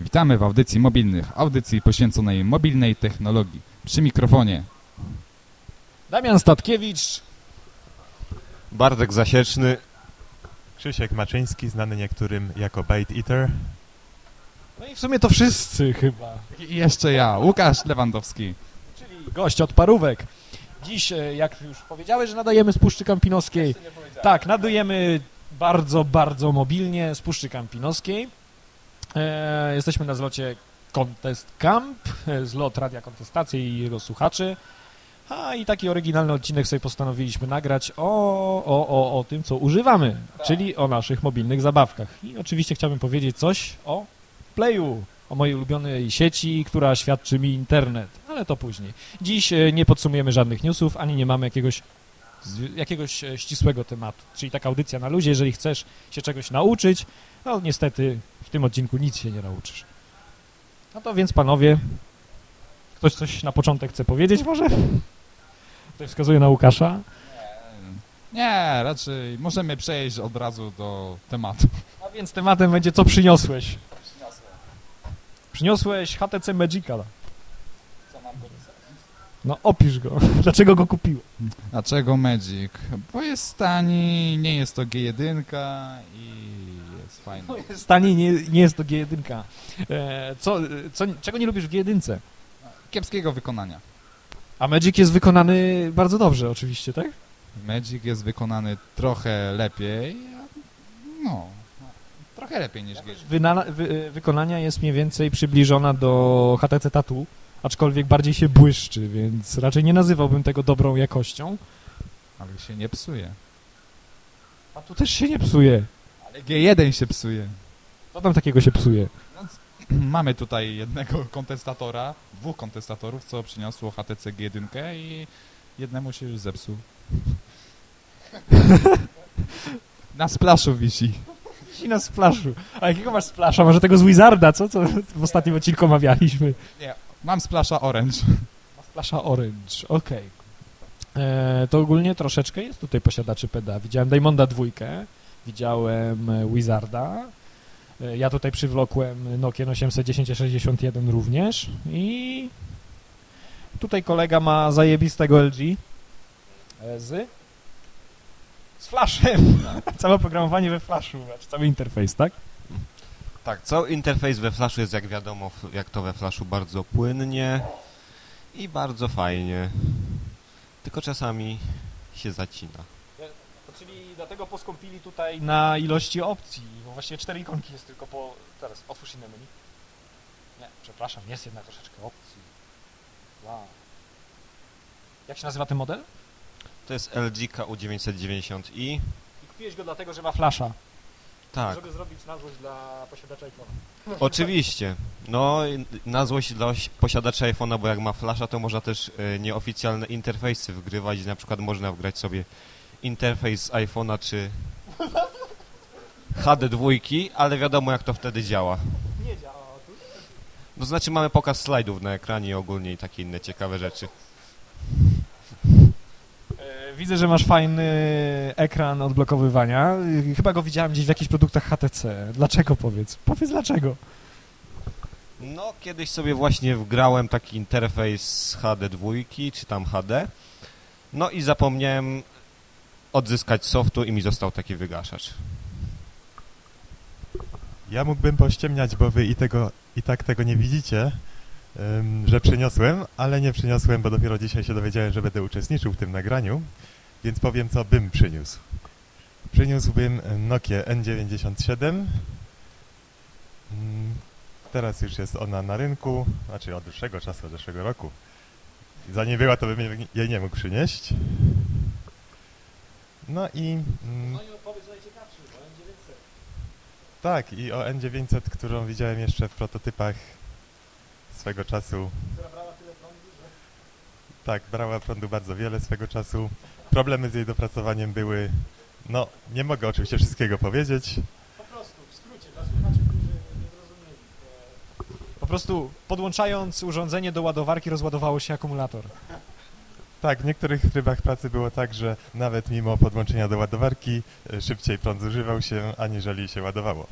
Witamy w audycji mobilnych, audycji poświęconej mobilnej technologii. Przy mikrofonie Damian Statkiewicz. Bartek Zasieczny. Krzysiek Maczyński, znany niektórym jako Bait Eater. No i w sumie to wszyscy chyba. i jeszcze ja, Łukasz Lewandowski. Czyli gość od parówek. Dziś, e, jak już powiedziałeś, że nadajemy z Puszczy Kampinoskiej. Tak, nadajemy bardzo, bardzo mobilnie z Puszczy Kampinoskiej. E, jesteśmy na zlocie Contest Camp, e, zlot Radia Kontestacji i jego słuchaczy. A i taki oryginalny odcinek sobie postanowiliśmy nagrać o, o, o, o tym, co używamy, czyli o naszych mobilnych zabawkach. I oczywiście chciałbym powiedzieć coś o Playu, o mojej ulubionej sieci, która świadczy mi internet, ale to później. Dziś e, nie podsumujemy żadnych newsów, ani nie mamy jakiegoś, zwi- jakiegoś e, ścisłego tematu, czyli taka audycja na luzie, jeżeli chcesz się czegoś nauczyć, no niestety w tym odcinku nic się nie nauczysz. No to więc panowie, ktoś coś na początek chce powiedzieć może? Tutaj wskazuje na Łukasza. Nie, raczej możemy przejść od razu do tematu. A więc tematem będzie co przyniosłeś. Przyniosłeś HTC Magica. No opisz go. Dlaczego go kupiłeś? Dlaczego Magic? Bo jest tani, nie jest to G1 i jest fajny. Stanie nie, nie jest to G1. E, co, co, czego nie lubisz w G1? Kiepskiego wykonania. A Magic jest wykonany bardzo dobrze oczywiście, tak? Magic jest wykonany trochę lepiej, no, trochę lepiej niż G1. Wyna, wy, wykonania jest mniej więcej przybliżona do HTC Tattoo, aczkolwiek bardziej się błyszczy, więc raczej nie nazywałbym tego dobrą jakością. Ale się nie psuje. A tu też się nie psuje. Ale G1 się psuje. Co tam takiego się psuje? Mamy tutaj jednego kontestatora, dwóch kontestatorów, co przyniosło HTC G1 i jednemu się już zepsuł. Na splaszu wisi. Wisi na splaszu. A jakiego masz splasza? Może tego z Wizarda, co? Co w ostatnim odcinku omawialiśmy. Mam splasza Orange. Splasza Orange, okej. E, To ogólnie troszeczkę jest tutaj posiadaczy PEDA. Widziałem Diamonda dwójkę, widziałem e, Wizarda, e, ja tutaj przywlokłem Nokia 810-61 również i tutaj kolega ma zajebistego LG z z flashem. Całe oprogramowanie we flashu, znaczy cały interfejs, tak? Tak, cały interfejs we Flashu jest jak wiadomo, jak to we Flashu, bardzo płynnie i bardzo fajnie. Tylko czasami się zacina. Czyli dlatego poskąpili tutaj na ilości opcji, bo właściwie cztery ikonki jest tylko po... Teraz, otwórz inne menu. Nie, przepraszam, jest jednak troszeczkę opcji. Wow. Jak się nazywa ten model? To jest LG KU990i. I kupiłeś go dlatego, że ma flasha. Tak, Żeby zrobić na złość dla posiadacza iPhone. oczywiście. No, na złość dla posiadaczy iPhone'a, bo jak ma flasha, to można też e, nieoficjalne interfejsy wgrywać. Na przykład można wgrać sobie interfejs z iPhone'a czy HD2, ale wiadomo jak to wtedy działa. Nie działa. To znaczy mamy pokaz slajdów na ekranie ogólnie i takie inne ciekawe rzeczy. Widzę, że masz fajny ekran odblokowywania. E, Chyba go widziałem gdzieś w jakichś produktach HTC. Dlaczego powiedz? Powiedz dlaczego. No, kiedyś sobie właśnie wgrałem taki interfejs z HD2, czy tam HD. No i zapomniałem odzyskać softu i mi został taki wygaszacz. Ja mógłbym pościemniać, bo wy i, tego, i tak tego nie widzicie, że przyniosłem, ale nie przyniosłem, bo dopiero dzisiaj się dowiedziałem, że będę uczestniczył w tym nagraniu, więc powiem, co bym przyniósł. Przyniósłbym Nokia N97. Mm, Teraz już jest ona na rynku, znaczy od dłuższego czasu, od zeszłego roku. Zanim była, to bym jej- nie mógł przynieść. No i... Mm, i opowiedz będzie więcej. tak, i o N900, którą widziałem jeszcze w prototypach swego czasu. Która brała tyle prądu, że... Tak, brała prądu bardzo wiele swego czasu. Problemy z jej dopracowaniem były, no, nie mogę oczywiście wszystkiego powiedzieć. Po prostu, w skrócie, dla słuchaczy, którzy nie zrozumieli. Po prostu podłączając urządzenie do ładowarki rozładowało się akumulator. Tak, w niektórych trybach pracy było tak, że nawet mimo podłączenia do ładowarki e, szybciej prąd zużywał się, aniżeli się ładowało.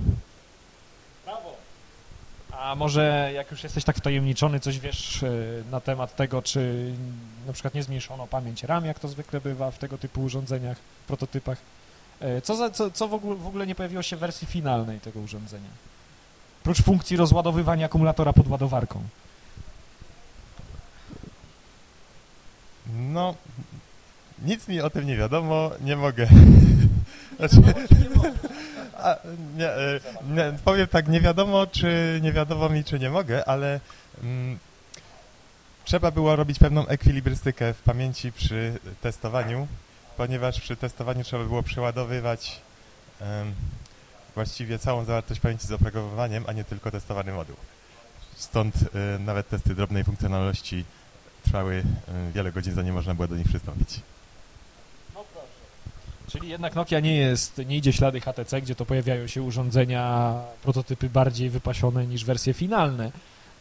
A może jak już jesteś tak wtajemniczony, coś wiesz e, na temat tego, czy na przykład nie zmniejszono pamięć RAM, jak to zwykle bywa w tego typu urządzeniach, prototypach? E, Co, za, co, co w, ogóle, w ogóle nie pojawiło się w wersji finalnej tego urządzenia? Prócz funkcji rozładowywania akumulatora pod ładowarką. No, nic mi o tym nie wiadomo, nie mogę. Znaczy, a, nie, e, nie, powiem tak, nie wiadomo, czy nie wiadomo mi, czy nie mogę, ale mm, trzeba było robić pewną ekwilibrystykę w pamięci przy testowaniu, ponieważ przy testowaniu trzeba było przeładowywać em, właściwie całą zawartość pamięci z oprogramowaniem, a nie tylko testowany moduł. Stąd e, nawet testy drobnej funkcjonalności trwały e, wiele godzin, zanim można było do nich przystąpić. Czyli jednak Nokia nie jest, nie idzie ślady HTC, gdzie to pojawiają się urządzenia, prototypy bardziej wypasione niż wersje finalne.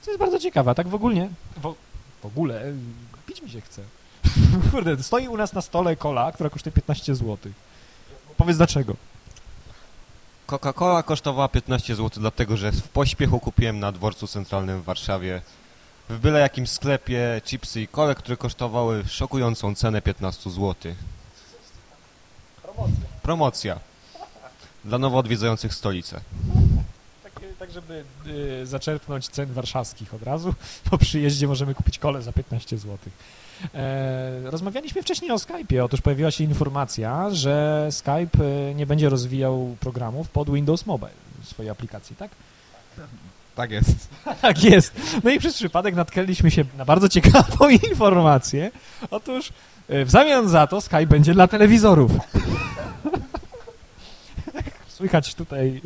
Co jest bardzo ciekawe, tak w ogóle, w, w ogóle, pić mi się chce. Kurde, stoi u nas na stole kola, która kosztuje 15 zł. Powiedz dlaczego. Coca-Cola kosztowała 15 zł, dlatego że w pośpiechu kupiłem na dworcu centralnym w Warszawie w byle jakim sklepie chipsy i kole, które kosztowały szokującą cenę 15 zł. Promocja. Dla nowo odwiedzających stolicę. Tak, tak żeby y, zaczerpnąć cen warszawskich od razu, po przyjeździe możemy kupić kole za 15 zł. E, rozmawialiśmy wcześniej o Skype'ie. Otóż pojawiła się informacja, że Skype e, nie będzie rozwijał programów pod Windows Mobile, swojej aplikacji, tak? Tak jest. Tak jest. No i przez przypadek natknęliśmy się na bardzo ciekawą informację. Otóż e, w zamian za to Skype będzie dla telewizorów. Słychać tutaj,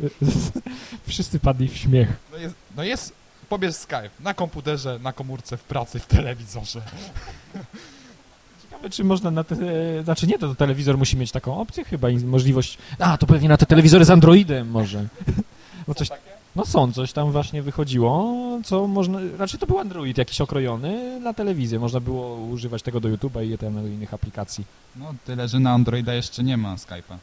wszyscy padli w śmiech. No jest, no jest pobierz Skype na komputerze, na komórce, w pracy, w telewizorze. Ciekawe, czy można na te... Znaczy nie, to, to telewizor musi mieć taką opcję chyba i możliwość... A, to pewnie na te telewizory z Androidem może. Bo coś... No są, coś tam właśnie wychodziło, co można... Raczej to był Android jakiś okrojony na telewizję. Można było używać tego do YouTube'a i tam do innych aplikacji. No tyle, że na Androida jeszcze nie ma Skype'a.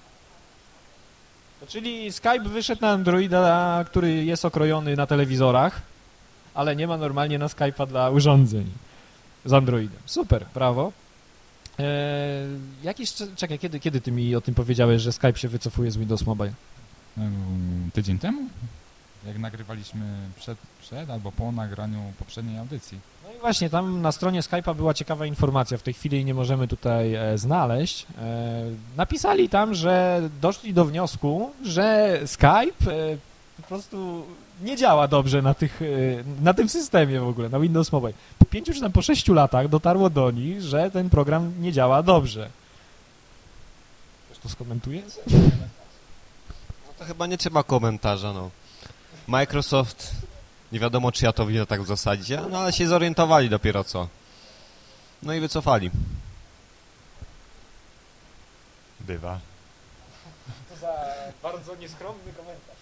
To czyli Skype wyszedł na Androida, który jest okrojony na telewizorach, ale nie ma normalnie na Skype'a dla urządzeń z Androidem. Super, brawo. Eee, jakiś, cz- czekaj, kiedy, kiedy ty mi o tym powiedziałeś, że Skype się wycofuje z Windows Mobile? Tydzień temu? Jak nagrywaliśmy przed, przed albo po nagraniu poprzedniej audycji. No i właśnie, tam na stronie Skype'a była ciekawa informacja, w tej chwili nie możemy tutaj e, znaleźć. E, napisali tam, że doszli do wniosku, że Skype e, po prostu nie działa dobrze na, tych, e, na tym systemie w ogóle, na Windows Mobile. Po pięciu czy tam po sześciu latach dotarło do nich, że ten program nie działa dobrze. Ktoś to skomentuje? No to chyba nie trzeba komentarza, no. Microsoft, nie wiadomo czy ja to widzę tak w zasadzie, no ale się zorientowali dopiero co. No i wycofali. Bywa. To za bardzo nieskromny komentarz.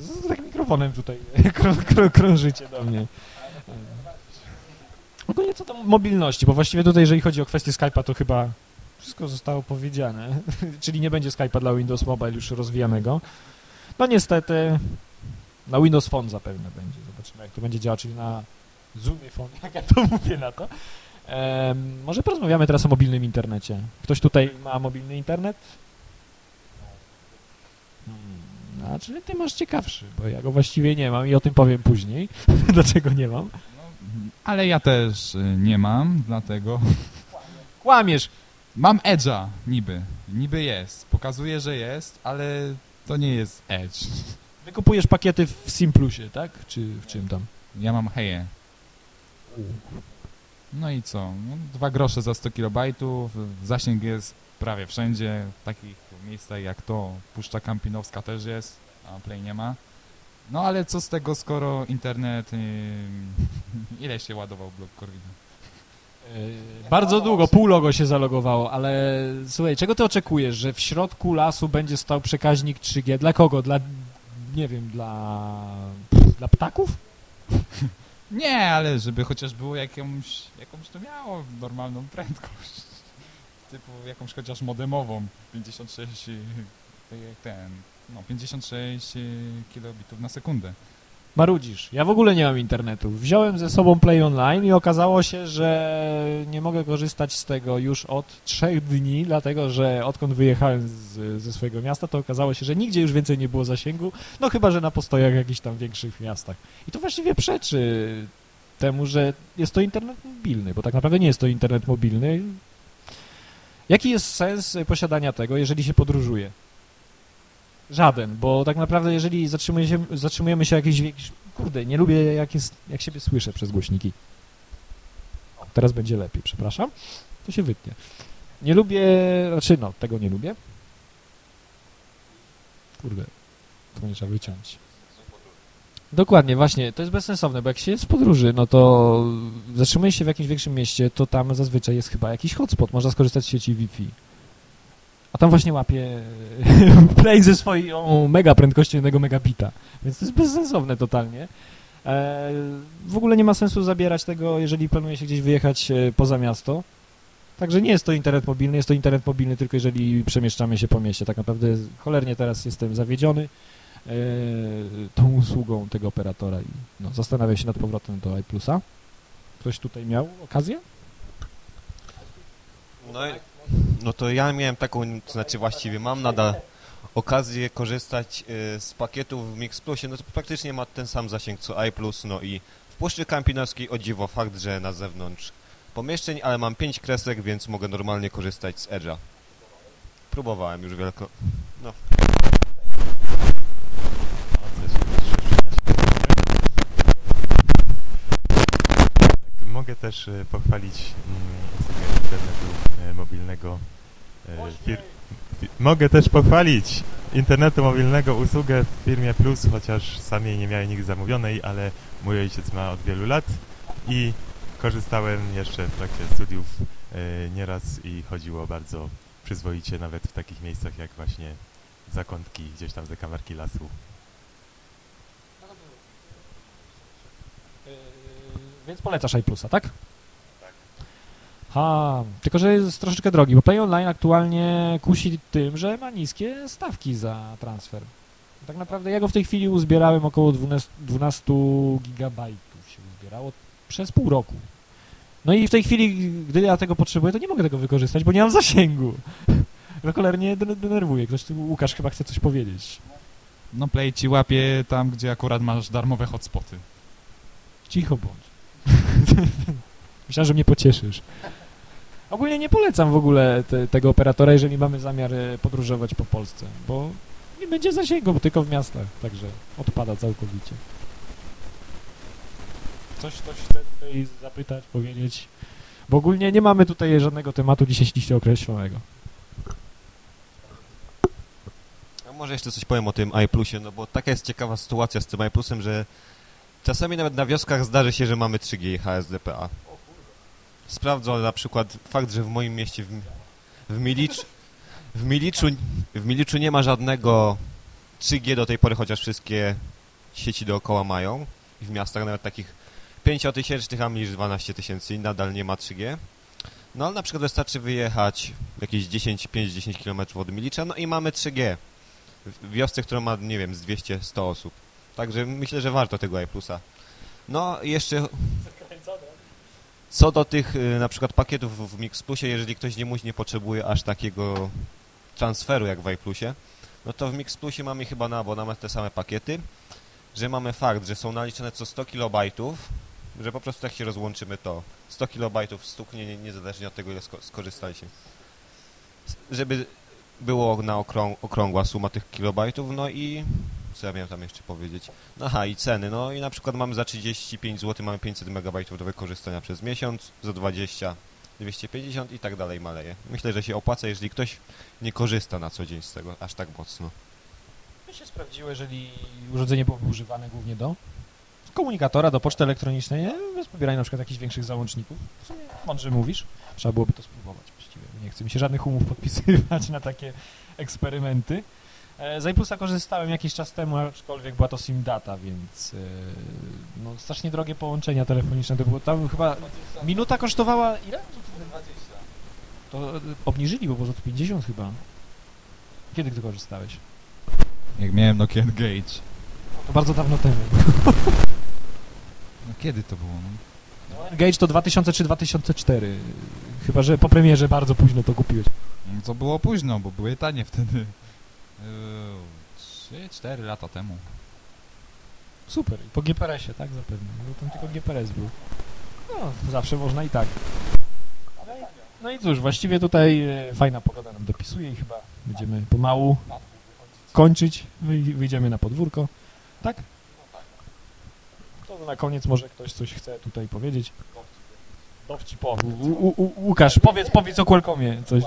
Z, z tak mikrofonem tutaj krą, krą, krążycie do mnie. E, Ogólnie co do mobilności, bo właściwie tutaj, jeżeli chodzi o kwestię Skype'a, to chyba wszystko zostało powiedziane. Czyli nie będzie Skype'a dla Windows Mobile już rozwijanego. No niestety na Windows Phone zapewne będzie. Zobaczymy, jak to będzie działać, czyli na Zoomie Phone, jak ja to mówię na to. Em, może porozmawiamy teraz o mobilnym internecie. Ktoś tutaj ma mobilny internet? Hmm, a czyli ty masz ciekawszy, bo ja go właściwie nie mam i o tym powiem później, dlaczego nie mam. Ale ja też y, nie mam, dlatego Kłamiesz! mam Edge'a niby. Niby jest. Pokazuje, że jest, ale to nie jest Edge. Wykupujesz pakiety w Simplusie, tak? Czy w czym tam? Ja mam Heje. No i co? No, dwa grosze za 100 kilobajtów, zasięg jest prawie wszędzie, w takich miejscach jak to, Puszcza Kampinowska też jest, a Play nie ma. No ale co z tego, skoro internet... Yy, ile się ładował blok Corvina? Yy, bardzo długo, pół logo się zalogowało, ale słuchaj, czego ty oczekujesz, że w środku lasu będzie stał przekaźnik 3G? Dla kogo? Dla, nie wiem, dla, dla ptaków? Nie, ale żeby chociaż było jakąś, jakąś to miało normalną prędkość. Typu jakąś chociaż modemową, 56, tak jak ten, No, 56 kilobitów na sekundę. Marudzisz. Ja w ogóle nie mam internetu. Wziąłem ze sobą Play Online i okazało się, że nie mogę korzystać z tego już od trzech dni, dlatego że odkąd wyjechałem z, ze swojego miasta, to okazało się, że nigdzie już więcej nie było zasięgu, no chyba, że na postojach jakichś tam większych miastach. I to właściwie przeczy temu, że jest to internet mobilny, bo tak naprawdę nie jest to internet mobilny. Jaki jest sens posiadania tego, jeżeli się podróżuje? Żaden, bo tak naprawdę jeżeli zatrzymuje się, zatrzymujemy się jakieś, jakieś... Kurde, nie lubię jak, jest, jak siebie słyszę przez głośniki. O, teraz będzie lepiej, przepraszam. To się wytnie. Nie lubię... Znaczy, no, tego nie lubię. Kurde, to nie trzeba wyciąć. Dokładnie, właśnie, to jest bezsensowne, bo jak się jest w podróży, no to zatrzymuje się w jakimś większym mieście, to tam zazwyczaj jest chyba jakiś hotspot, można skorzystać z sieci Wi-Fi. A tam właśnie łapie Play ze swoją mega prędkością jednego megabita, więc to jest bezsensowne totalnie. E, w ogóle nie ma sensu zabierać tego, jeżeli planuje się gdzieś wyjechać e, poza miasto. Także nie jest to internet mobilny, jest to internet mobilny tylko jeżeli przemieszczamy się po mieście. Tak naprawdę cholernie teraz jestem zawiedziony e, tą usługą tego operatora i no, zastanawiam się nad powrotem do iPlusa. Ktoś tutaj miał okazję? No, i- no to ja miałem taką, znaczy właściwie mam nadal okazję korzystać y, z pakietów w Mix Plusie, no to praktycznie ma ten sam zasięg co iPlus, no i w Puszczy Kampinoskiej o dziwo fakt, że na zewnątrz pomieszczeń, ale mam 5 kresek, więc mogę normalnie korzystać z Edge'a. Próbowałem już wielko... No, Tak, Mogę też e, pochwalić mm, internetu e, mobilnego. e, Mogę też pochwalić internetu mobilnego usługę w firmie Plus, chociaż sam jej nie miałem nigdy zamówionej, ale mój ojciec ma od wielu lat i korzystałem jeszcze w trakcie studiów e, nieraz i chodziło bardzo przyzwoicie, nawet w takich miejscach jak właśnie zakątki, gdzieś tam zakamarki lasu. Więc polecasz iPlusa, tak? Ha, tylko że jest troszeczkę drogi, bo Play Online aktualnie kusi tym, że ma niskie stawki za transfer. Tak naprawdę ja go w tej chwili uzbierałem około 12, 12 gigabajtów się uzbierało przez pół roku. No i w tej chwili, gdy ja tego potrzebuję, to nie mogę tego wykorzystać, bo nie mam zasięgu. To cholernie den- denerwuje. Ktoś Łukasz chyba chce coś powiedzieć. No, Play ci łapie tam, gdzie akurat masz darmowe hotspoty. Cicho bądź. Myślałem, że mnie pocieszysz. Ogólnie nie polecam w ogóle te, tego operatora, jeżeli mamy zamiar e, podróżować po Polsce, bo nie będzie zasięgu, bo tylko w miastach, także odpada całkowicie. Coś ktoś chce tutaj zapytać, powiedzieć? Bo ogólnie nie mamy tutaj żadnego tematu dzisiaj ściśle określonego. A może jeszcze coś powiem o tym iPlusie, no bo taka jest ciekawa sytuacja z tym iPlusem, że czasami nawet na wioskach zdarzy się, że mamy 3G i HSDPA. Sprawdzę na przykład fakt, że w moim mieście w, w, Milicz, w, Miliczu, w Miliczu nie ma żadnego 3G do tej pory, chociaż wszystkie sieci dookoła mają. I w miastach nawet takich 5-tysięcznych, a Milicz 12 tysięcy nadal nie ma 3G. No ale na przykład wystarczy wyjechać jakieś 10, 5-10 km od Milicza, no i mamy 3G w wiosce, która ma, nie wiem, z 200-100 osób. Także myślę, że warto tego iPlusa. No i jeszcze co do tych y, na przykład pakietów w Mix Plusie, jeżeli ktoś nie musi, nie potrzebuje aż takiego transferu jak w iPlusie, no to w Mix Plusie mamy chyba na abonament te same pakiety, że mamy fakt, że są naliczone co 100 kilobajtów, że po prostu jak się rozłączymy, to 100 kilobajtów stuknie nie- niezależnie od tego, ile sko- skorzystaliśmy. Żeby było na okrą okrągła suma tych kilobajtów, no i co ja miałem tam jeszcze powiedzieć? No Aha, i ceny, no i na przykład mamy za 35 zł, mamy 500 megabajtów do wykorzystania przez miesiąc, za 20 250 i tak dalej maleje. Myślę, że się opłaca, jeżeli ktoś nie korzysta na co dzień z tego aż tak mocno. To się sprawdziło, jeżeli urządzenie było używane głównie do komunikatora, do poczty elektronicznej, nie? bez pobierania na przykład jakichś większych załączników. Mądrze mówisz. Trzeba byłoby to spróbować właściwie. Nie chce mi się żadnych umów podpisywać na takie eksperymenty. E, Z iPlusa korzystałem jakiś czas temu, aczkolwiek była to SIM data, więc e, no, strasznie drogie połączenia telefoniczne to było. Tam chyba minuta kosztowała ile? To e, obniżyli, bo było za 50 chyba. Kiedy ty korzystałeś? Jak miałem Nokia Engage. To bardzo dawno temu. No kiedy to było? No? Gage to 2003-2004. Chyba, że po premierze bardzo późno to kupiłeś. No to było późno, bo były tanie wtedy. Yy, 3-4 lata temu. Super. I po GPRS-ie, tak? Zapewne. Bo tam tylko GPRS był. No, zawsze można i tak. No i cóż, właściwie tutaj e, fajna pogoda nam dopisuje i chyba będziemy pomału kończyć. Wyj- Wyjdziemy na podwórko. Tak? To na koniec może ktoś coś chce tutaj powiedzieć. Dowcip po. U, u, u, Łukasz, powiedz, powiedz o Qualcommie coś.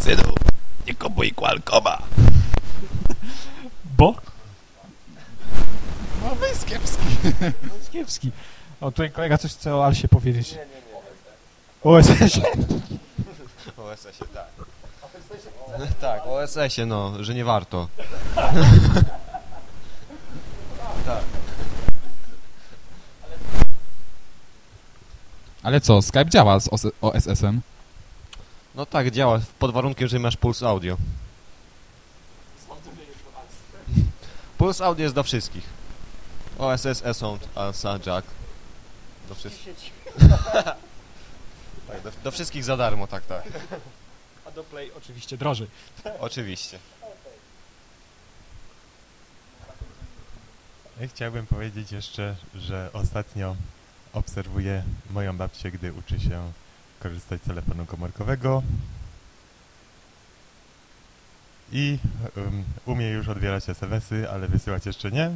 Synu, nie kupuj Qualcomma. Bo? No wyjść kiepski. Kiepski. O, tutaj kolega coś chce o Alsie powiedzieć. Nie, nie, nie. O SS-ie. O OSS-ie, tak. Tak, o OSS-ie, no, że nie warto. Ale co, Skype działa z OS- OSS-em? No tak, działa, pod warunkiem, że masz Pulse Audio. Pulse Audio jest do wszystkich. OSS, E-Sound, ALSA, Jack. Do wszystkich. tak, do, do wszystkich za darmo, tak, tak. A do Play oczywiście drożej. Oczywiście. Ja chciałbym powiedzieć jeszcze, że ostatnio obserwuję moją babcię, gdy uczy się korzystać z telefonu komórkowego i um, umie już odbierać SMS-y, ale wysyłać jeszcze nie,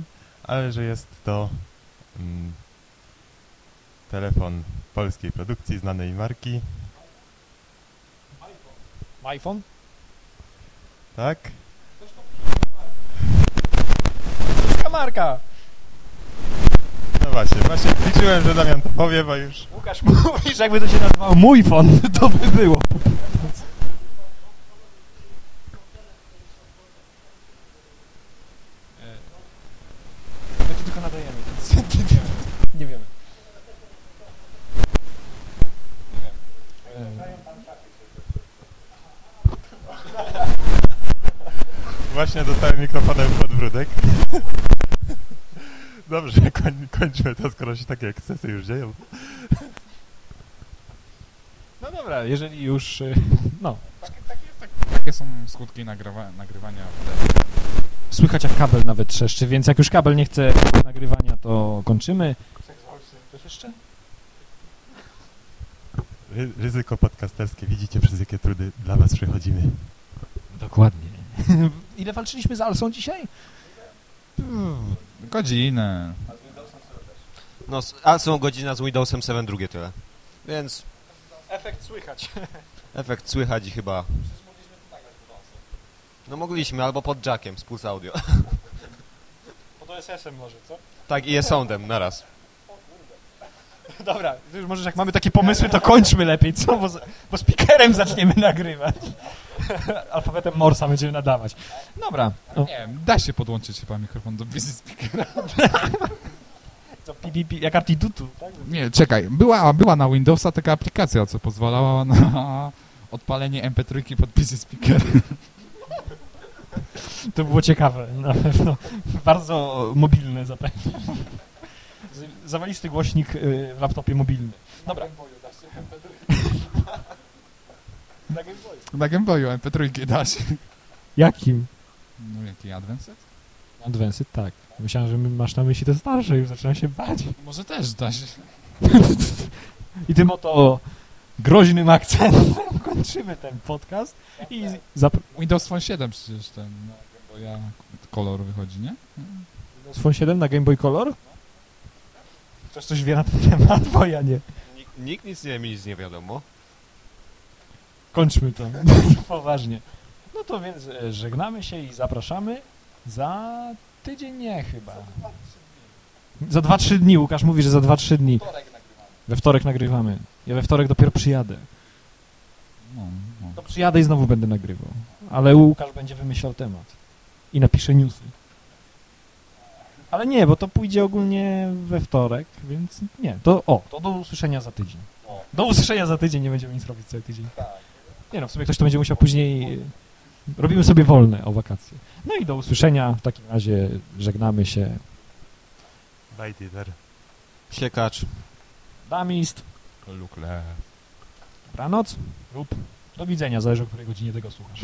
ale że jest to um, telefon polskiej produkcji, znanej marki, iPhone? tak? Polska marka! No właśnie, właśnie liczyłem, że Damian to powie, bo już Łukasz, mówisz, jakby to się nazywało mój fon, to by było. My tu tylko nadajemy, więc nie wiemy. Właśnie dostałem mikrofonem w podbródek. Dobrze, koń, kończmy to, skoro się takie ekscesy już dzieją. No dobra, jeżeli już, y, no, Takie są skutki nagrywa nagrywania. słychać jak kabel nawet trzeszczy, więc jak już kabel nie chce nagrywania, to kończymy. Coś jeszcze? Ry ryzyko podcasterskie, widzicie przez jakie trudy dla was przechodzimy. Dokładnie. Ile walczyliśmy z Alsą dzisiaj? Godzinę. No, z- a są godzina z Windowsem 7 drugie tyle. Więc Efekt słychać. efekt słychać i chyba... No mogliśmy, albo pod jackiem z Pulse Audio. Pod OSS-em może, co? tak, i e-soundem naraz. Dobra, to już może jak mamy takie pomysły, to kończmy lepiej, co? Bo, bo speakerem zaczniemy nagrywać. Alfabetem Morsa będziemy nadawać. Dobra. O, Nie wiem, da się podłączyć chyba mikrofon do busy speakera. co PPP, jak Artidutu, tak? Nie, czekaj. Była, była na Windowsa taka aplikacja, co pozwalała na odpalenie MP3 pod busy speaker. To było ciekawe, na pewno. Bardzo mobilne zapewne. Zawalisty głośnik y, w laptopie mobilny. Dobra. Na Game Boyu. Na Game Boyu MP3 da się. Jakim? No jaki Advanced? Advanced, tak. Myślałem, że masz na myśli te starsze, już zaczynam się bać. Może też da się. I tym oto groźnym akcentem kończymy ten podcast i zapr- Windows Phone 7 przecież ten na Game Boya kolor wychodzi, nie? Windows Phone 7 na Game Boy Color? Ktoś coś wie na ten temat, bo ja nie. Nikt, nikt nic nie mi nic nie wiadomo. Kończmy to. Poważnie. No to więc e, żegnamy się i zapraszamy za tydzień nie chyba. Za 2-3 dni. Łukasz mówi, że za 2-3 dni. We wtorek nagrywamy. Ja we wtorek dopiero przyjadę. No, no. To przyjadę i znowu będę nagrywał. Ale Łukasz będzie wymyślał temat. I napisze newsy. Ale nie, bo to pójdzie ogólnie we wtorek, więc nie. To o, to do usłyszenia za tydzień. Do usłyszenia za tydzień, nie będziemy nic robić cały tydzień. Tak. Nie no, w sumie ktoś to będzie musiał później... E, robimy sobie wolne o wakacje. No i do usłyszenia. W takim razie żegnamy się. Night Eater. Siekacz. Damist. Lukle. Dobranoc lub do widzenia, zależy o której godzinie tego słuchasz.